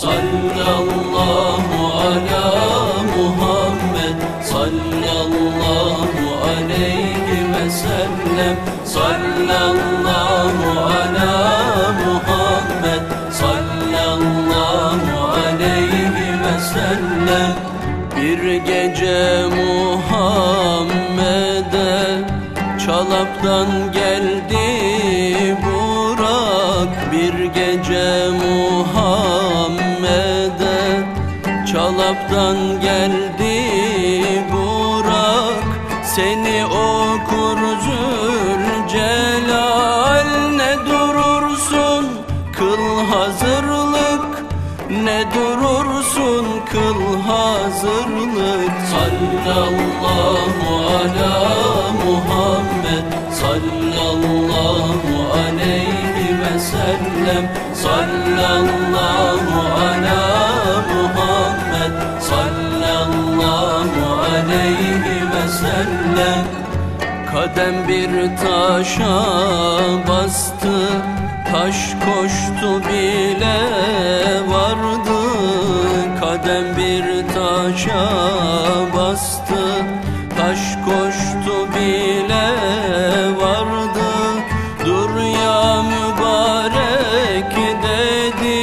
Sallallahu ala Muhammed. Sallallahu aleyhi ve sellem. Sallallahu ala Muhammed. Sallallahu aleyhi ve sellem. Bir gece Muhammed'e Çalaptan geldi Çalaptan geldi Burak. Seni okur Zülcelal Ne durursun kıl hazırlık. Ne durursun kıl hazırlık. Sallallahu ala Muhammed. Sallallahu aleyhi ve sellem. Sallallahu Kadem bir taşa bastı Taş koştu bile vardı. Kadem bir taşa bastı Taş koştu bile vardı. Dur ya mübarek dedi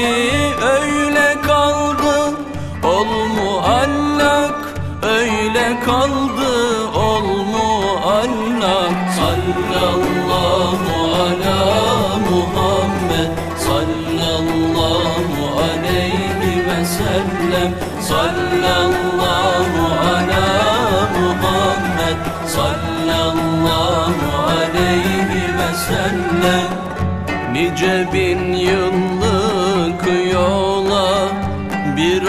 Öyle kaldı. Ol muallak Öyle kaldı Sallallahu ala Muhammed. Sallallahu aleyhi ve sellem. Sallallahu ala Muhammed. Sallallahu aleyhi ve sellem. Nice bin yıllık yola bir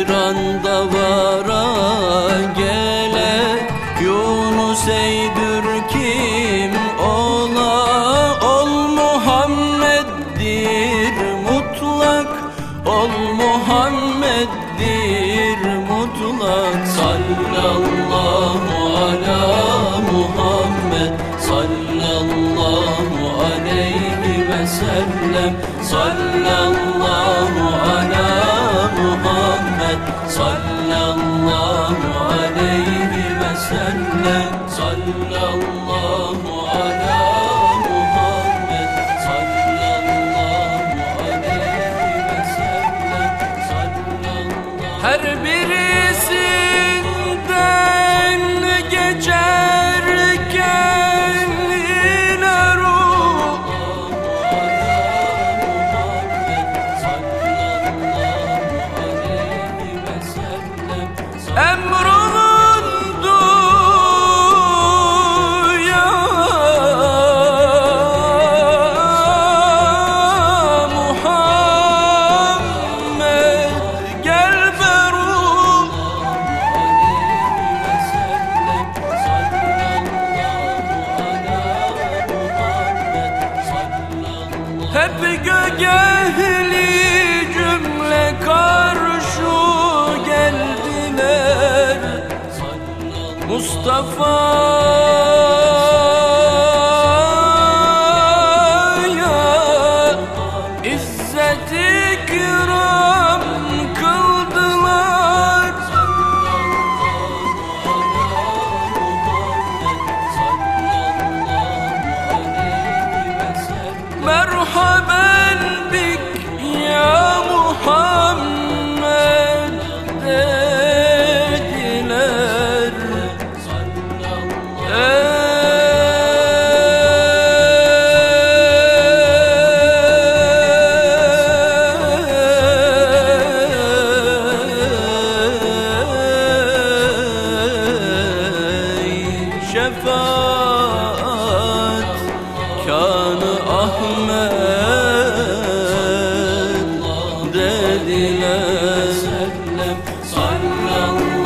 bir anda vara gele Yunus eydür kim ola? Ol Muhammed'dir mutlak ol Muhammed'dir mutlak. Sallallahu ala Muhammed sallallahu aleyhi ve sellem. Sallallahu Hep gök ehli cümle karşı geldiler. Mustafa'ya Ahmet dediler. Sallallahu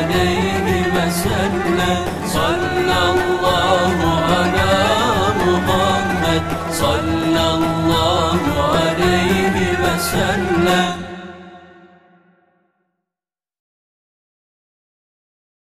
aleyhi ve sallallahu sallallahu aleyhi ve sellem